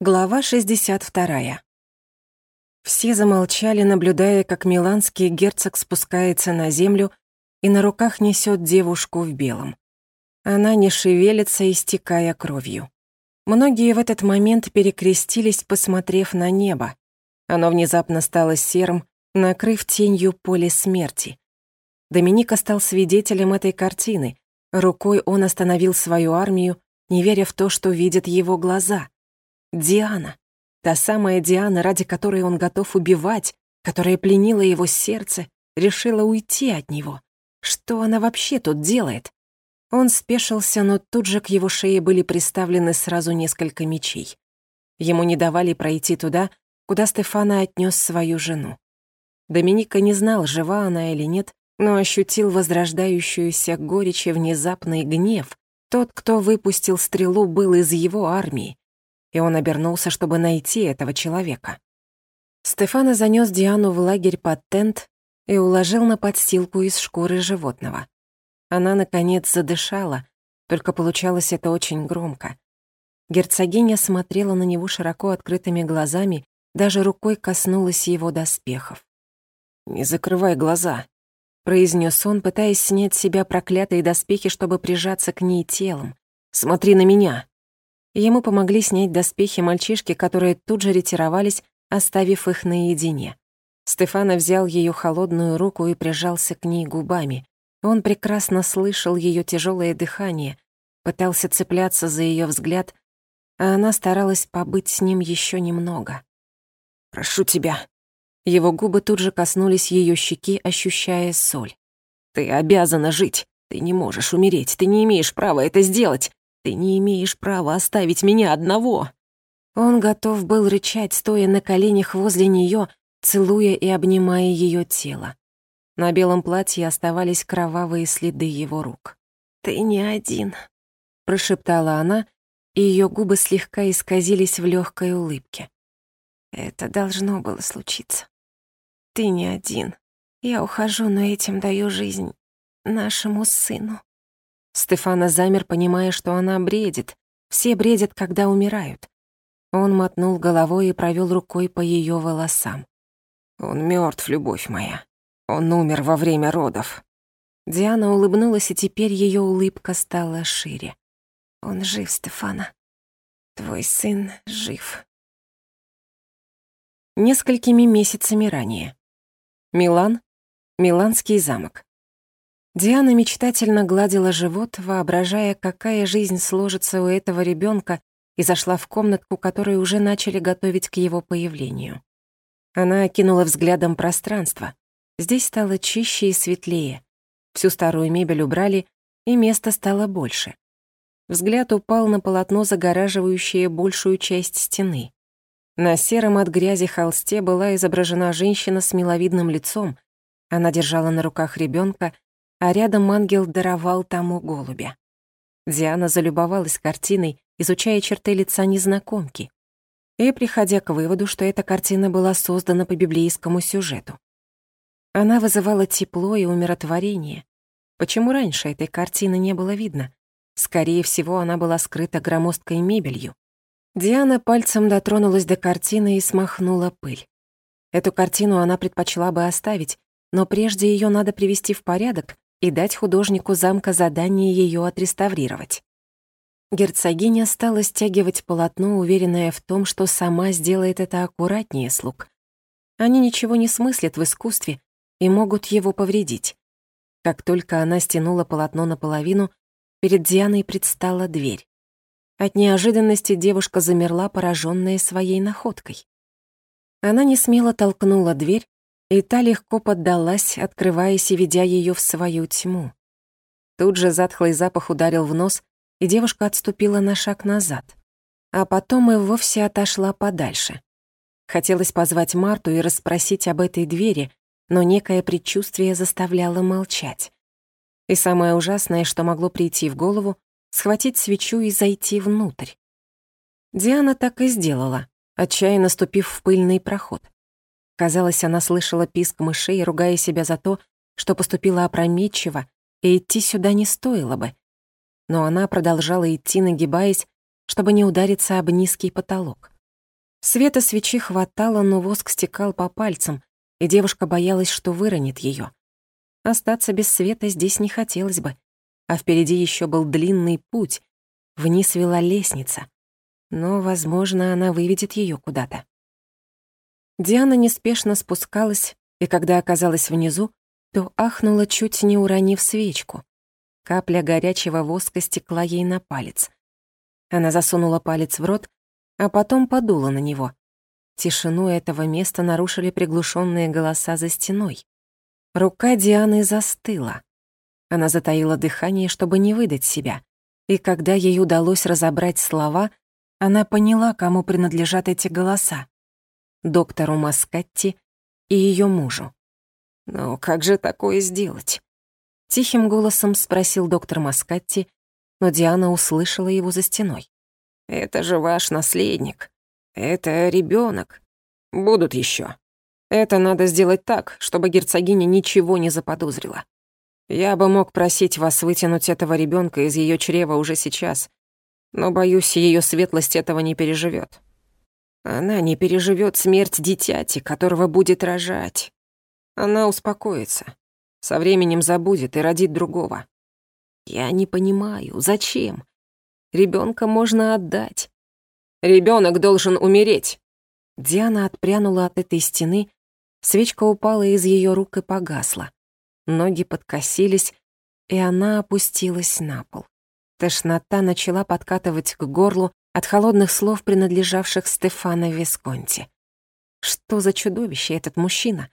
Глава 62. Все замолчали, наблюдая, как миланский герцог спускается на землю и на руках несет девушку в белом. Она не шевелится, истекая кровью. Многие в этот момент перекрестились, посмотрев на небо. Оно внезапно стало серым, накрыв тенью поле смерти. Доминик стал свидетелем этой картины. Рукой он остановил свою армию, не веря в то, что видят его глаза — Диана. Та самая Диана, ради которой он готов убивать, которая пленила его сердце, решила уйти от него. Что она вообще тут делает? Он спешился, но тут же к его шее были приставлены сразу несколько мечей. Ему не давали пройти туда, куда Стефана отнес свою жену. Доминика не знал, жива она или нет, но ощутил возрождающуюся горечь и внезапный гнев. Тот, кто выпустил стрелу, был из его армии, и он обернулся, чтобы найти этого человека. Стефана занёс Диану в лагерь под тент и уложил на подстилку из шкуры животного. Она, наконец, задышала, только получалось это очень громко. Герцогиня смотрела на него широко открытыми глазами, даже рукой коснулась его доспехов. «Не закрывай глаза», — произнес он, пытаясь снять с себя проклятые доспехи, чтобы прижаться к ней телом. «Смотри на меня». Ему помогли снять доспехи мальчишки, которые тут же ретировались, оставив их наедине. Стефана взял ее холодную руку и прижался к ней губами. Он прекрасно слышал ее тяжелое дыхание, пытался цепляться за ее взгляд, а она старалась побыть с ним еще немного. «Прошу тебя». Его губы тут же коснулись ее щеки, ощущая соль. «Ты обязана жить. Ты не можешь умереть. Ты не имеешь права это сделать. Ты не имеешь права оставить меня одного!» Он готов был рычать, стоя на коленях возле нее, целуя и обнимая ее тело. На белом платье оставались кровавые следы его рук. «Ты не один», — прошептала она, и ее губы слегка исказились в легкой улыбке. «Это должно было случиться. Ты не один. Я ухожу, но этим даю жизнь нашему сыну». Стефана замер, понимая, что она бредит. Все бредят, когда умирают. Он мотнул головой и провел рукой по ее волосам. «Он мертв, любовь моя. Он умер во время родов». Диана улыбнулась, и теперь ее улыбка стала шире. «Он жив, Стефана. Твой сын жив». Несколькими месяцами ранее. Милан, Миланский замок. Диана мечтательно гладила живот, воображая, какая жизнь сложится у этого ребенка, и зашла в комнатку, которую уже начали готовить к его появлению. Она окинула взглядом пространство. Здесь стало чище и светлее. Всю старую мебель убрали, и места стало больше. Взгляд упал на полотно, загораживающее большую часть стены. На сером от грязи холсте была изображена женщина с миловидным лицом. Она держала на руках ребенка а рядом ангел даровал тому голубя. Диана залюбовалась картиной, изучая черты лица незнакомки, и приходя к выводу, что эта картина была создана по библейскому сюжету. Она вызывала тепло и умиротворение. Почему раньше этой картины не было видно? Скорее всего, она была скрыта громоздкой мебелью. Диана пальцем дотронулась до картины и смахнула пыль. Эту картину она предпочла бы оставить, но прежде ее надо привести в порядок, и дать художнику замка задание ее отреставрировать. Герцогиня стала стягивать полотно, уверенная в том, что сама сделает это аккуратнее слуг. Они ничего не смыслят в искусстве и могут его повредить. Как только она стянула полотно наполовину, перед Дианой предстала дверь. От неожиданности девушка замерла, пораженная своей находкой. Она не смело толкнула дверь, и та легко поддалась, открываясь и ведя ее в свою тьму. Тут же затхлый запах ударил в нос, и девушка отступила на шаг назад. А потом и вовсе отошла подальше. Хотелось позвать Марту и расспросить об этой двери, но некое предчувствие заставляло молчать. И самое ужасное, что могло прийти в голову, схватить свечу и зайти внутрь. Диана так и сделала, отчаянно ступив в пыльный проход. Казалось, она слышала писк мышей, ругая себя за то, что поступила опрометчиво, и идти сюда не стоило бы. Но она продолжала идти, нагибаясь, чтобы не удариться об низкий потолок. Света свечи хватало, но воск стекал по пальцам, и девушка боялась, что выронит ее. Остаться без света здесь не хотелось бы, а впереди еще был длинный путь, вниз вела лестница. Но, возможно, она выведет ее куда-то. Диана неспешно спускалась, и когда оказалась внизу, то ахнула, чуть не уронив свечку. Капля горячего воска стекла ей на палец. Она засунула палец в рот, а потом подула на него. Тишину этого места нарушили приглушенные голоса за стеной. Рука Дианы застыла. Она затаила дыхание, чтобы не выдать себя. И когда ей удалось разобрать слова, она поняла, кому принадлежат эти голоса. Доктору Маскатти и ее мужу. «Но как же такое сделать?» Тихим голосом спросил доктор Маскатти, но Диана услышала его за стеной. «Это же ваш наследник. Это ребенок. Будут еще. Это надо сделать так, чтобы герцогиня ничего не заподозрила. Я бы мог просить вас вытянуть этого ребенка из ее чрева уже сейчас, но, боюсь, ее светлость этого не переживет. Она не переживет смерть дитяти, которого будет рожать. Она успокоится, со временем забудет и родит другого. Я не понимаю, зачем? Ребенка можно отдать. Ребенок должен умереть!» Диана отпрянула от этой стены, свечка упала из ее рук и погасла. Ноги подкосились, и она опустилась на пол. Тошнота начала подкатывать к горлу от холодных слов, принадлежавших Стефана Висконти. Что за чудовище этот мужчина?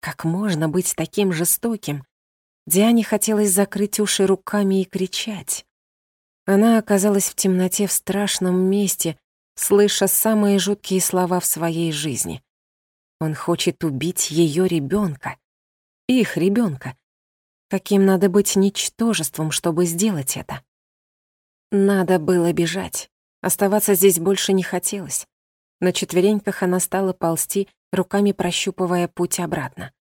Как можно быть таким жестоким? Диане хотелось закрыть уши руками и кричать. Она оказалась в темноте в страшном месте, слыша самые жуткие слова в своей жизни. Он хочет убить ее ребенка, их ребенка. Каким надо быть ничтожеством, чтобы сделать это? Надо было бежать. Оставаться здесь больше не хотелось. На четвереньках она стала ползти, руками прощупывая путь обратно.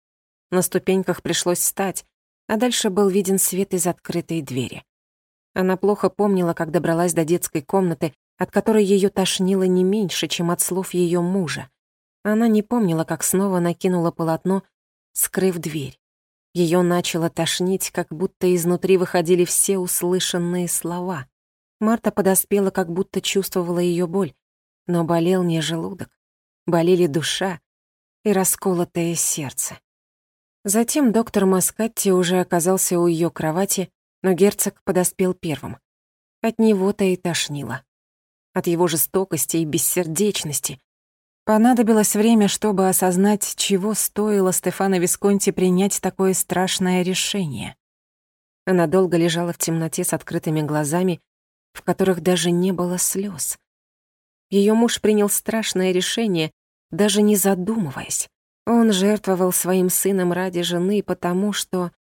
На ступеньках пришлось встать, а дальше был виден свет из открытой двери. Она плохо помнила, как добралась до детской комнаты от которой ее тошнило не меньше, чем от слов ее мужа. Она не помнила, как снова накинула полотно, скрыв дверь. Ее начало тошнить, как будто изнутри выходили все услышанные слова. Марта подоспела, как будто чувствовала ее боль, но болел не желудок, болели душа и расколотое сердце. Затем доктор Маскатти уже оказался у ее кровати, но герцог подоспел первым. От него-то и тошнило от его жестокости и бессердечности. Понадобилось время, чтобы осознать, чего стоило Стефано Висконти принять такое страшное решение. Она долго лежала в темноте с открытыми глазами, в которых даже не было слез. Ее муж принял страшное решение, даже не задумываясь. Он жертвовал своим сыном ради жены, потому что...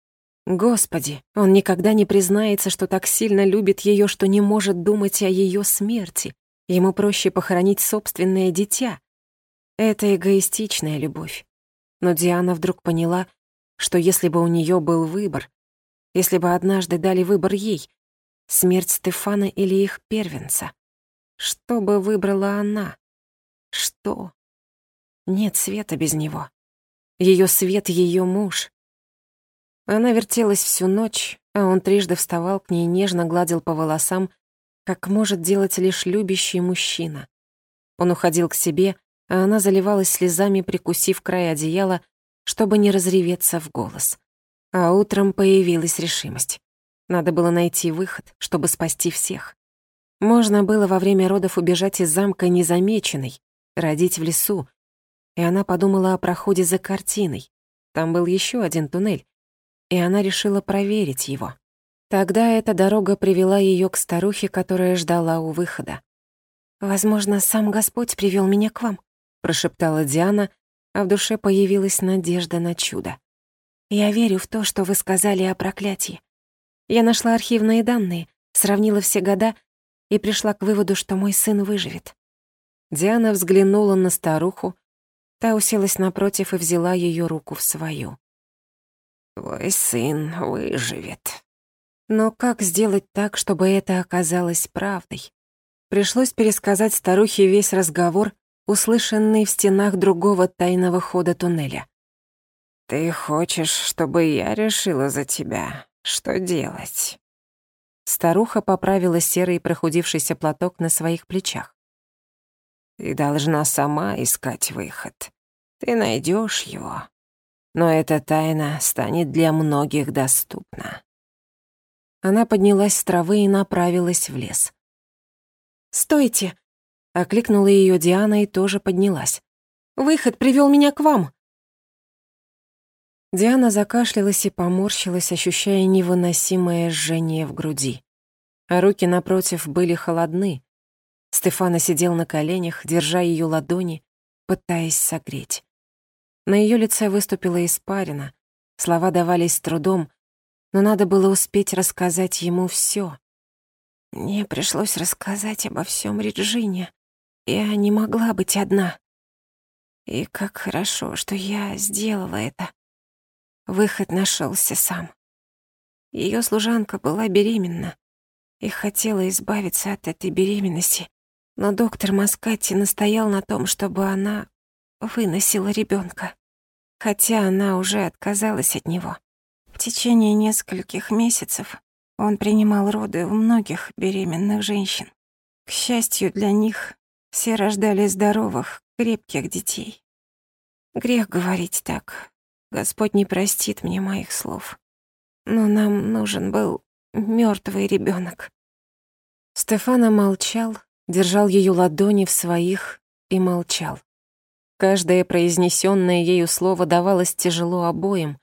Господи, он никогда не признается, что так сильно любит ее, что не может думать о ее смерти. Ему проще похоронить собственное дитя. Это эгоистичная любовь. Но Диана вдруг поняла, что если бы у нее был выбор, если бы однажды дали выбор ей, смерть Стефана или их первенца, что бы выбрала она? Что? Нет света без него. Ее свет — ее муж. Она вертелась всю ночь, а он трижды вставал к ней, нежно гладил по волосам как может делать лишь любящий мужчина. Он уходил к себе, а она заливалась слезами, прикусив край одеяла, чтобы не разреветься в голос. А утром появилась решимость. Надо было найти выход, чтобы спасти всех. Можно было во время родов убежать из замка незамеченной, родить в лесу. И она подумала о проходе за картиной. Там был еще один туннель, и она решила проверить его. Тогда эта дорога привела ее к старухе, которая ждала у выхода. «Возможно, сам Господь привел меня к вам», — прошептала Диана, а в душе появилась надежда на чудо. «Я верю в то, что вы сказали о проклятии. Я нашла архивные данные, сравнила все года и пришла к выводу, что мой сын выживет». Диана взглянула на старуху, та уселась напротив и взяла ее руку в свою. «Твой сын выживет», но как сделать так, чтобы это оказалось правдой? Пришлось пересказать старухе весь разговор, услышанный в стенах другого тайного хода туннеля. «Ты хочешь, чтобы я решила за тебя, что делать?» Старуха поправила серый прохудившийся платок на своих плечах. «Ты должна сама искать выход. Ты найдешь его. Но эта тайна станет для многих доступна». Она поднялась с травы и направилась в лес. «Стойте!» — окликнула ее Диана и тоже поднялась. «Выход привел меня к вам!» Диана закашлялась и поморщилась, ощущая невыносимое жжение в груди. А руки напротив были холодны. Стефана сидел на коленях, держа ее ладони, пытаясь согреть. На ее лице выступила испарина, слова давались с трудом, но надо было успеть рассказать ему все. Мне пришлось рассказать обо всем Реджине. Я не могла быть одна. И как хорошо, что я сделала это. Выход нашелся сам. Ее служанка была беременна и хотела избавиться от этой беременности, но доктор Маскати настоял на том, чтобы она выносила ребенка, хотя она уже отказалась от него. В течение нескольких месяцев он принимал роды у многих беременных женщин. К счастью для них, все рождали здоровых, крепких детей. Грех говорить так, Господь не простит мне моих слов. Но нам нужен был мертвый ребенок. Стефана молчал, держал ее ладони в своих и молчал. Каждое произнесенное ею слово давалось тяжело обоим.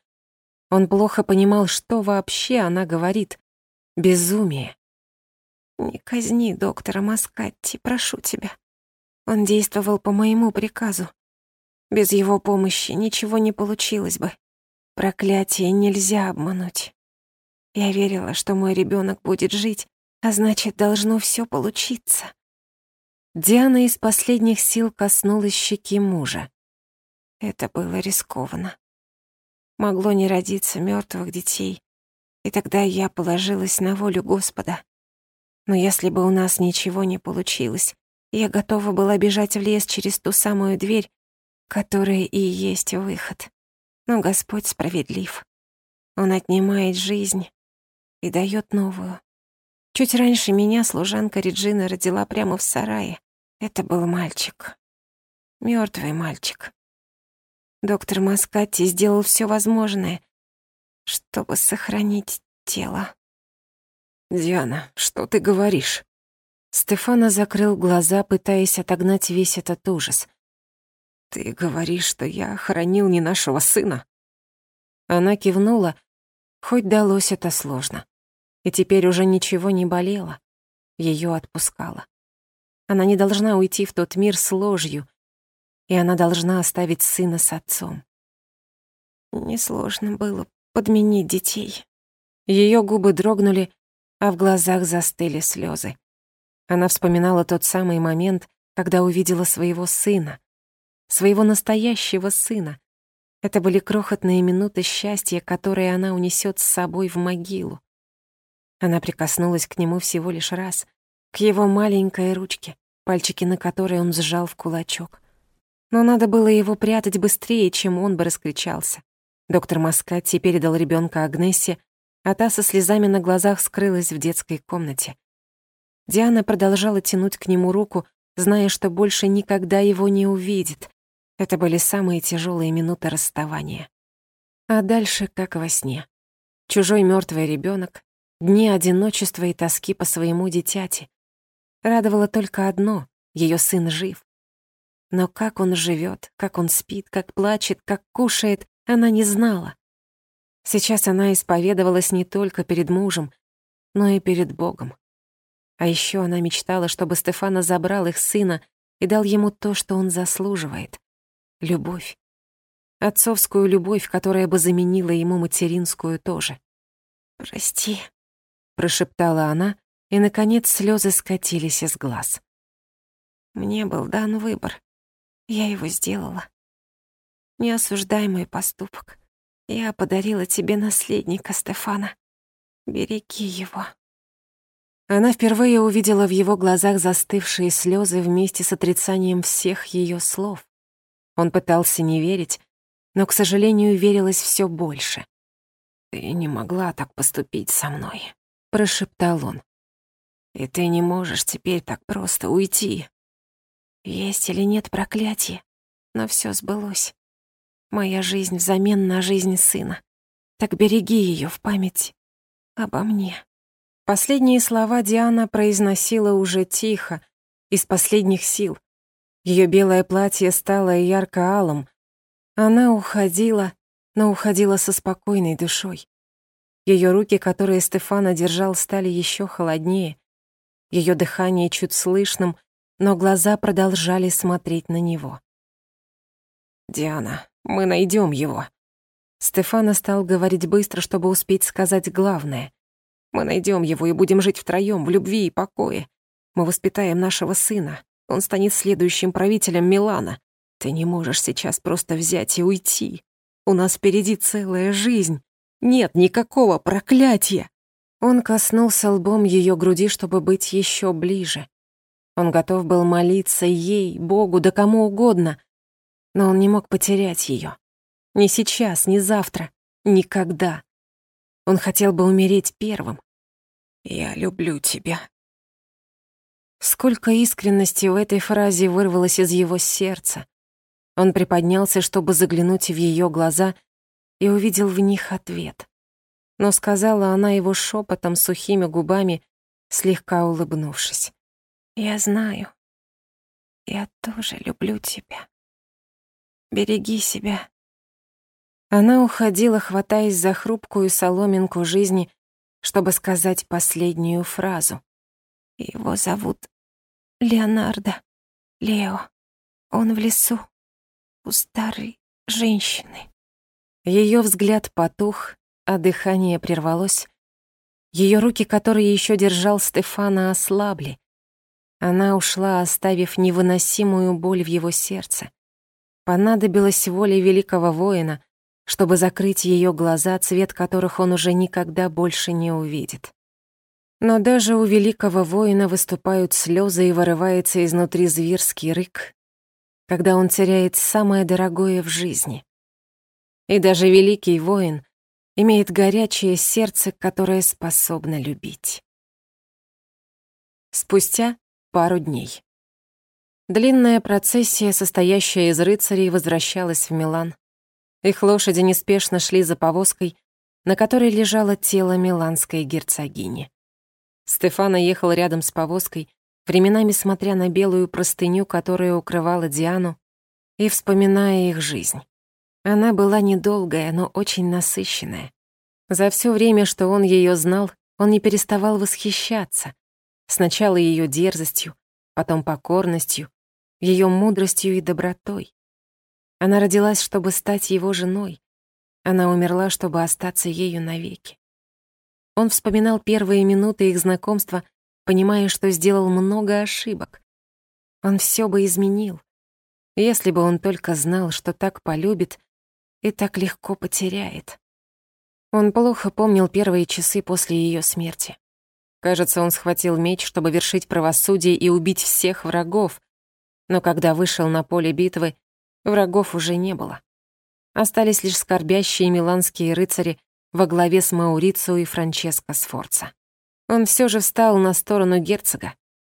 Он плохо понимал, что вообще она говорит. Безумие. «Не казни доктора Маскатти, прошу тебя. Он действовал по моему приказу. Без его помощи ничего не получилось бы. Проклятие нельзя обмануть. Я верила, что мой ребенок будет жить, а значит, должно все получиться. Диана из последних сил коснулась щеки мужа. Это было рискованно. Могло не родиться мертвых детей, и тогда я положилась на волю Господа. Но если бы у нас ничего не получилось, я готова была бежать в лес через ту самую дверь, которая и есть выход. Но Господь справедлив. Он отнимает жизнь и дает новую. Чуть раньше меня служанка Реджина родила прямо в сарае. Это был мальчик. мертвый мальчик. Доктор Маскати сделал все возможное, чтобы сохранить тело. «Диана, что ты говоришь?» Стефана закрыл глаза, пытаясь отогнать весь этот ужас — «Ты говоришь, что я хоронил не нашего сына?» Она кивнула, хоть далось это сложно. И теперь уже ничего не болело. Ее отпускало. Она не должна уйти в тот мир с ложью, и она должна оставить сына с отцом. Несложно было подменить детей. Ее губы дрогнули, а в глазах застыли слезы. Она вспоминала тот самый момент, когда увидела своего сына, своего настоящего сына. Это были крохотные минуты счастья, которые она унесет с собой в могилу. Она прикоснулась к нему всего лишь раз, к его маленькой ручке, пальчики на которой он сжал в кулачок. Но надо было его прятать быстрее, чем он бы раскричался. Доктор Маскатти передал ребенка Агнессе, а та со слезами на глазах скрылась в детской комнате. Диана продолжала тянуть к нему руку, зная, что больше никогда его не увидит, это были самые тяжелые минуты расставания. А дальше, как во сне. Чужой мертвый ребенок, дни одиночества и тоски по своему дитяти. Радовало только одно — ее сын жив. Но как он живет, как он спит, как плачет, как кушает, она не знала. Сейчас она исповедовалась не только перед мужем, но и перед Богом. А еще она мечтала, чтобы Стефана забрал их сына и дал ему то, что он заслуживает. Любовь. Отцовскую любовь, которая бы заменила ему материнскую тоже. «Прости», — прошептала она, и, наконец, слезы скатились из глаз. «Мне был дан выбор. Я его сделала. Не осуждай мой поступок. Я подарила тебе наследника, Стефана. Береги его». Она впервые увидела в его глазах застывшие слезы вместе с отрицанием всех ее слов. Он пытался не верить, но, к сожалению, верилось все больше. «Ты не могла так поступить со мной», — прошептал он. «И ты не можешь теперь так просто уйти». Есть или нет проклятие, но все сбылось. Моя жизнь взамен на жизнь сына. Так береги ее в память обо мне. Последние слова Диана произносила уже тихо, из последних сил. Ее белое платье стало ярко-алым. Она уходила, но уходила со спокойной душой. Ее руки, которые Стефана держал, стали еще холоднее. Ее дыхание чуть слышным, но глаза продолжали смотреть на него. «Диана, мы найдем его». Стефана стал говорить быстро, чтобы успеть сказать главное. Мы найдем его и будем жить втроем в любви и покое. Мы воспитаем нашего сына. Он станет следующим правителем Милана. Ты не можешь сейчас просто взять и уйти. У нас впереди целая жизнь. Нет никакого проклятия. Он коснулся лбом ее груди, чтобы быть еще ближе. Он готов был молиться ей, Богу, да кому угодно, но он не мог потерять ее. Ни сейчас, ни завтра, никогда. Он хотел бы умереть первым. «Я люблю тебя». Сколько искренности в этой фразе вырвалось из его сердца. Он приподнялся, чтобы заглянуть в ее глаза, и увидел в них ответ. Но сказала она его шепотом, сухими губами, слегка улыбнувшись. «Я знаю. Я тоже люблю тебя. Береги себя она уходила, хватаясь за хрупкую соломинку жизни, чтобы сказать последнюю фразу. Его зовут Леонардо. Лео. Он в лесу. У старой женщины. Ее взгляд потух, а дыхание прервалось. Ее руки, которые еще держал Стефана, ослабли. Она ушла, оставив невыносимую боль в его сердце. Понадобилась воля великого воина, чтобы закрыть ее глаза, цвет которых он уже никогда больше не увидит. Но даже у великого воина выступают слезы и вырывается изнутри зверский рык, когда он теряет самое дорогое в жизни. И даже великий воин имеет горячее сердце, которое способно любить. Спустя пару дней. Длинная процессия, состоящая из рыцарей, возвращалась в Милан. Их лошади неспешно шли за повозкой, на которой лежало тело миланской герцогини. Стефана ехал рядом с повозкой, временами смотря на белую простыню, которая укрывала Диану, и вспоминая их жизнь. Она была недолгая, но очень насыщенная. За все время, что он ее знал, он не переставал восхищаться. Сначала ее дерзостью, потом покорностью, ее мудростью и добротой. Она родилась, чтобы стать его женой. Она умерла, чтобы остаться ею навеки. Он вспоминал первые минуты их знакомства, понимая, что сделал много ошибок. Он все бы изменил, если бы он только знал, что так полюбит и так легко потеряет. Он плохо помнил первые часы после ее смерти. Кажется, он схватил меч, чтобы вершить правосудие и убить всех врагов, но когда вышел на поле битвы, Врагов уже не было. Остались лишь скорбящие миланские рыцари во главе с Маурицио и Франческо Сфорца. Он все же встал на сторону герцога.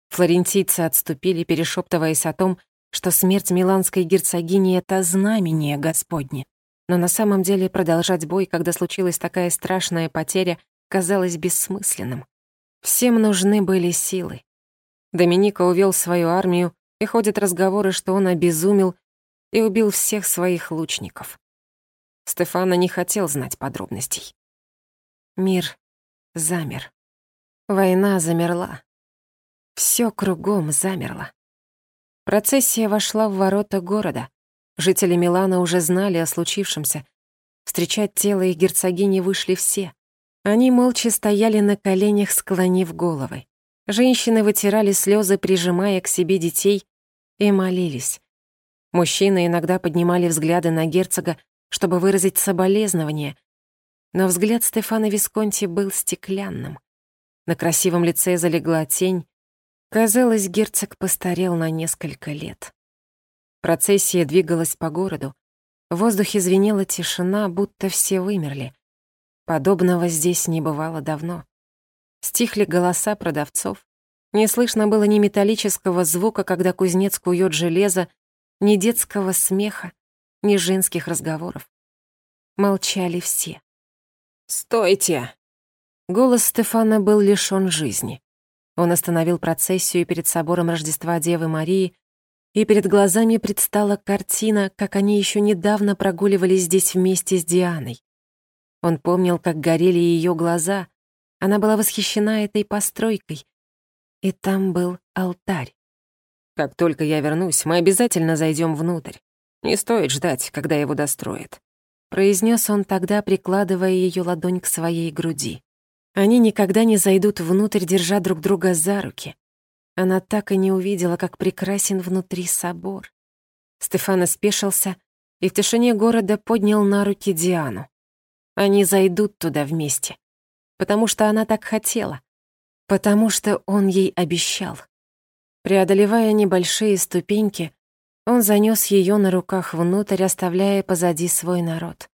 Флорентийцы отступили, перешептываясь о том, что смерть миланской герцогини — это знамение Господне. Но на самом деле продолжать бой, когда случилась такая страшная потеря, казалось бессмысленным. Всем нужны были силы. Доминика увел свою армию, и ходят разговоры, что он обезумел и убил всех своих лучников. Стефана не хотел знать подробностей. Мир замер. Война замерла. Всё кругом замерло. Процессия вошла в ворота города. Жители Милана уже знали о случившемся. Встречать тело их герцогини вышли все. Они молча стояли на коленях, склонив головы. Женщины вытирали слезы, прижимая к себе детей, и молились. Мужчины иногда поднимали взгляды на герцога, чтобы выразить соболезнование, но взгляд Стефана Висконти был стеклянным. На красивом лице залегла тень. Казалось, герцог постарел на несколько лет. Процессия двигалась по городу. В воздухе звенела тишина, будто все вымерли. Подобного здесь не бывало давно. Стихли голоса продавцов. Не слышно было ни металлического звука, когда кузнец кует железо, ни детского смеха, ни женских разговоров. Молчали все. «Стойте!» Голос Стефана был лишён жизни. Он остановил процессию перед собором Рождества Девы Марии, и перед глазами предстала картина, как они еще недавно прогуливались здесь вместе с Дианой. Он помнил, как горели ее глаза. Она была восхищена этой постройкой. И там был алтарь. «Как только я вернусь, мы обязательно зайдем внутрь. Не стоит ждать, когда его достроят», — произнес он тогда, прикладывая ее ладонь к своей груди. Они никогда не зайдут внутрь, держа друг друга за руки. Она так и не увидела, как прекрасен внутри собор. Стефан спешился и в тишине города поднял на руки Диану. Они зайдут туда вместе, потому что она так хотела, потому что он ей обещал. Преодолевая небольшие ступеньки, он занёс её на руках внутрь, оставляя позади свой народ.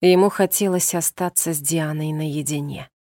Ему хотелось остаться с Дианой наедине.